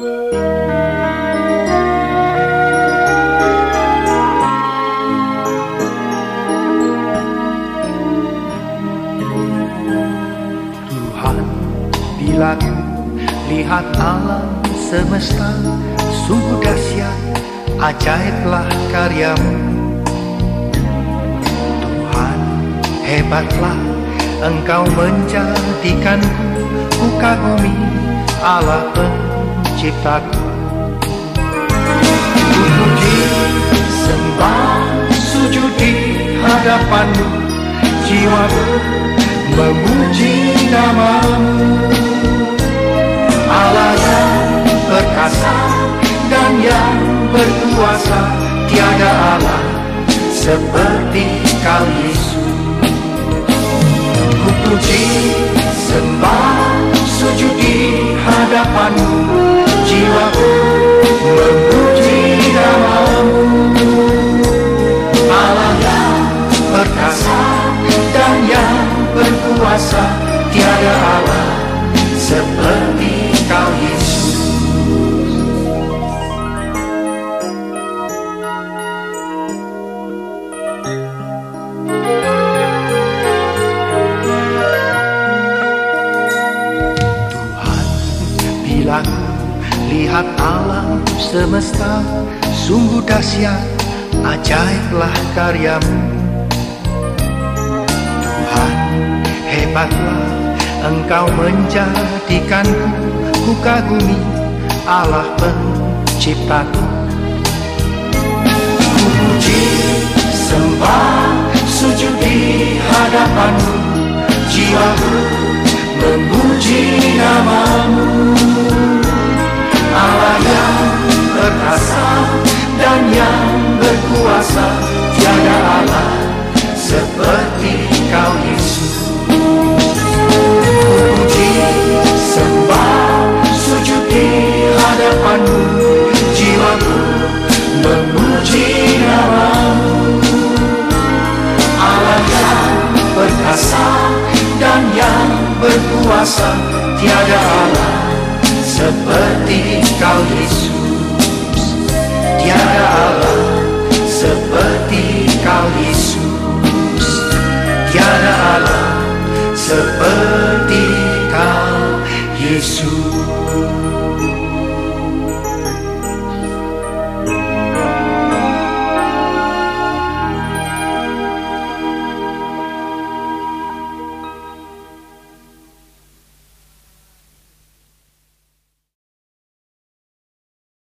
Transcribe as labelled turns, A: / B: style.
A: Tuhan, langit Lihat alam semesta Sungguh dahsyat Ajaiblah karyamu. Tuhan hebatlah Engkau menjadikanku Ku kagumi Allah penuh penciptaku Ku puji sembah sujud di hadapanmu. Jiwaku memuji namamu. Allah yang perkasa dan yang berkuasa Tiada Allah seperti kau Yesus Tiada Allah seperti kau Yesus. Tuhan bila ku lihat alam semesta Sungguh dahsyat ajaiblah karyamu. Tuhan hebatlah engkau menjadikanku Ku kagumi Allah penciptaku berkuasa Tiada Allah seperti kau Yesus. Tiada Allah seperti kau Yesus. Tiada Allah seperti kau Yesus.